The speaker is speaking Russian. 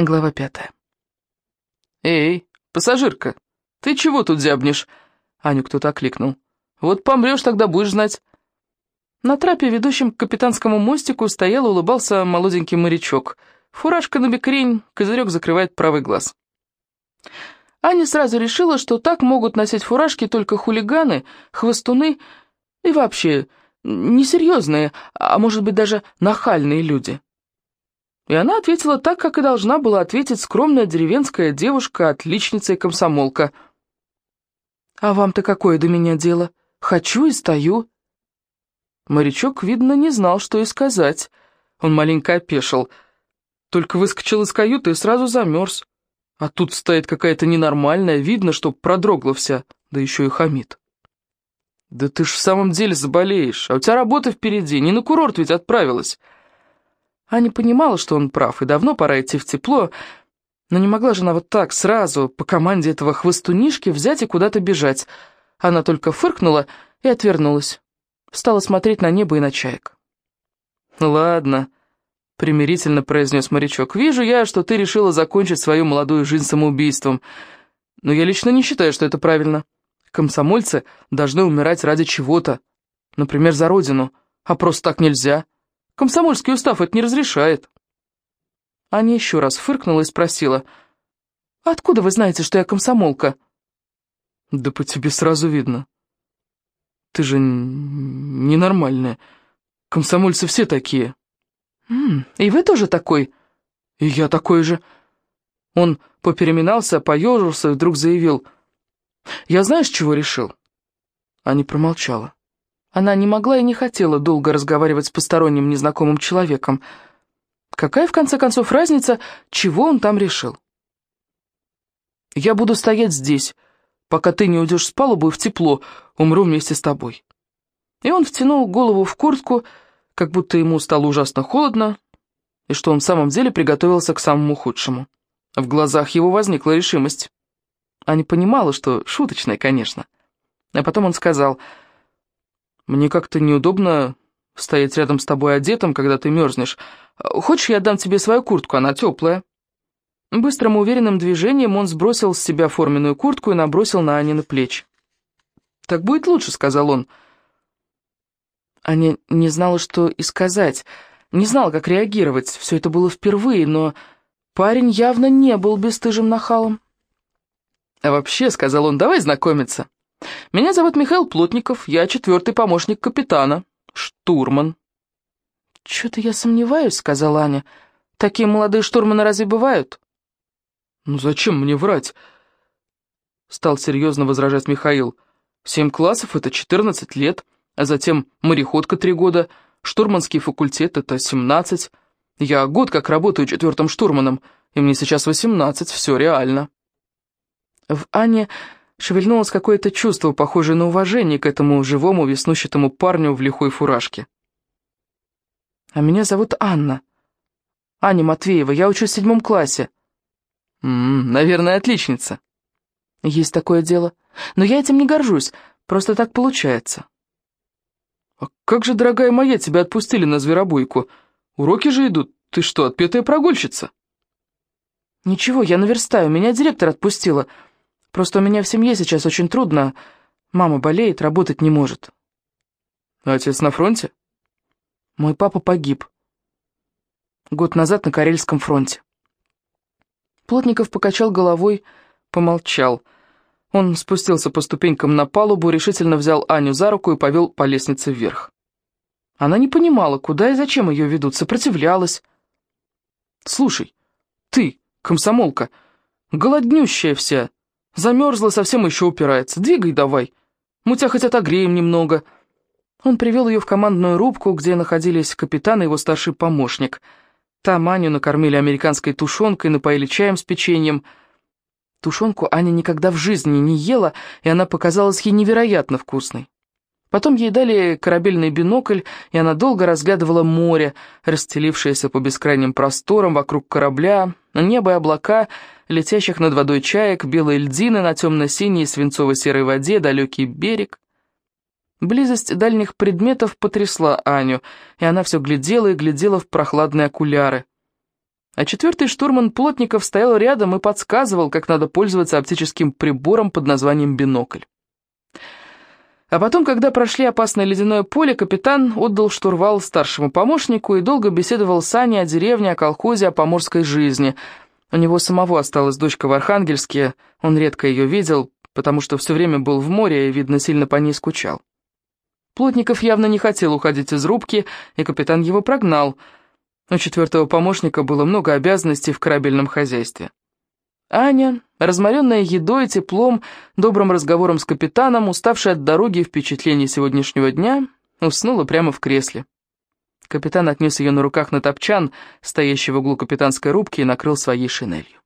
Глава пятая. «Эй, пассажирка, ты чего тут зябнешь?» Аню кто-то окликнул. «Вот помрешь, тогда будешь знать». На трапе, ведущем к капитанскому мостику, стоял и улыбался молоденький морячок. Фуражка на бекрень, козырек закрывает правый глаз. Аня сразу решила, что так могут носить фуражки только хулиганы, хвостуны и вообще несерьезные, а может быть даже нахальные люди. И она ответила так, как и должна была ответить скромная деревенская девушка, отличница и комсомолка. «А вам-то какое до меня дело? Хочу и стою». Морячок, видно, не знал, что и сказать. Он маленько опешил. Только выскочил из каюты и сразу замерз. А тут стоит какая-то ненормальная, видно, что продрогла вся, да еще и хамит. «Да ты ж в самом деле заболеешь, а у тебя работа впереди, не на курорт ведь отправилась». Аня понимала, что он прав, и давно пора идти в тепло, но не могла же она вот так сразу, по команде этого хвостунишки, взять и куда-то бежать. Она только фыркнула и отвернулась. Стала смотреть на небо и на чаек. «Ладно», — примирительно произнес морячок, — «вижу я, что ты решила закончить свою молодую жизнь самоубийством. Но я лично не считаю, что это правильно. Комсомольцы должны умирать ради чего-то, например, за родину, а просто так нельзя». Комсомольский устав это не разрешает». Аня еще раз фыркнула и спросила, «Откуда вы знаете, что я комсомолка?» «Да по тебе сразу видно. Ты же ненормальная. Комсомольцы все такие». «И вы тоже такой?» «И я такой же». Он попереминался, поежился и вдруг заявил, «Я знаешь, чего решил?» Аня промолчала. Она не могла и не хотела долго разговаривать с посторонним незнакомым человеком. Какая, в конце концов, разница, чего он там решил? «Я буду стоять здесь, пока ты не уйдешь с палубы в тепло, умру вместе с тобой». И он втянул голову в куртку, как будто ему стало ужасно холодно, и что он в самом деле приготовился к самому худшему. В глазах его возникла решимость. Аня понимала, что шуточная, конечно. А потом он сказал... Мне как-то неудобно стоять рядом с тобой одетым, когда ты мерзнешь. Хочешь, я дам тебе свою куртку, она теплая?» Быстрым уверенным движением он сбросил с себя форменную куртку и набросил на Анины плечи. «Так будет лучше», — сказал он. Аня не знала, что и сказать, не знала, как реагировать. Все это было впервые, но парень явно не был бесстыжим нахалом. «А вообще», — сказал он, — «давай знакомиться». Меня зовут Михаил Плотников, я четвертый помощник капитана, штурман». «Чё-то я сомневаюсь», — сказала Аня. «Такие молодые штурманы разве бывают?» «Ну зачем мне врать?» Стал серьезно возражать Михаил. «Семь классов — это четырнадцать лет, а затем мореходка три года, штурманский факультет — это семнадцать. Я год как работаю четвертым штурманом, и мне сейчас восемнадцать, все реально». В Ане шевельнулось какое-то чувство, похожее на уважение к этому живому веснущатому парню в лихой фуражке. «А меня зовут Анна. Аня Матвеева, я учусь в седьмом классе». «М -м, «Наверное, отличница». «Есть такое дело. Но я этим не горжусь, просто так получается». «А как же, дорогая моя, тебя отпустили на зверобойку? Уроки же идут. Ты что, отпетая прогульщица?» «Ничего, я наверстаю, меня директор отпустила». Просто у меня в семье сейчас очень трудно. Мама болеет, работать не может». А «Отец на фронте?» «Мой папа погиб. Год назад на Карельском фронте». Плотников покачал головой, помолчал. Он спустился по ступенькам на палубу, решительно взял Аню за руку и повел по лестнице вверх. Она не понимала, куда и зачем ее ведут, сопротивлялась. «Слушай, ты, комсомолка, голоднющая вся, Замерзла, совсем еще упирается. Двигай давай. Мы тебя хоть отогреем немного». Он привел ее в командную рубку, где находились капитан и его старший помощник. Там Аню накормили американской тушенкой, напоили чаем с печеньем. Тушенку Аня никогда в жизни не ела, и она показалась ей невероятно вкусной. Потом ей дали корабельный бинокль, и она долго разглядывала море, расстелившееся по бескрайним просторам вокруг корабля, небо и облака — летящих над водой чаек, белые льдины на темно-синей свинцово-серой воде, далекий берег. Близость дальних предметов потрясла Аню, и она все глядела и глядела в прохладные окуляры. а четвертый штурман Плотников стоял рядом и подсказывал, как надо пользоваться оптическим прибором под названием бинокль. А потом, когда прошли опасное ледяное поле, капитан отдал штурвал старшему помощнику и долго беседовал с Аней о деревне, о колхозе, о поморской жизни. У него самого осталась дочка в Архангельске, он редко ее видел, потому что все время был в море и, видно, сильно по ней скучал. Плотников явно не хотел уходить из рубки, и капитан его прогнал. У четвертого помощника было много обязанностей в корабельном хозяйстве. Аня, разморенная едой, теплом, добрым разговором с капитаном, уставшая от дороги и впечатлений сегодняшнего дня, уснула прямо в кресле. Капитан отнес ее на руках на топчан, стоящий в углу капитанской рубки, и накрыл своей шинелью.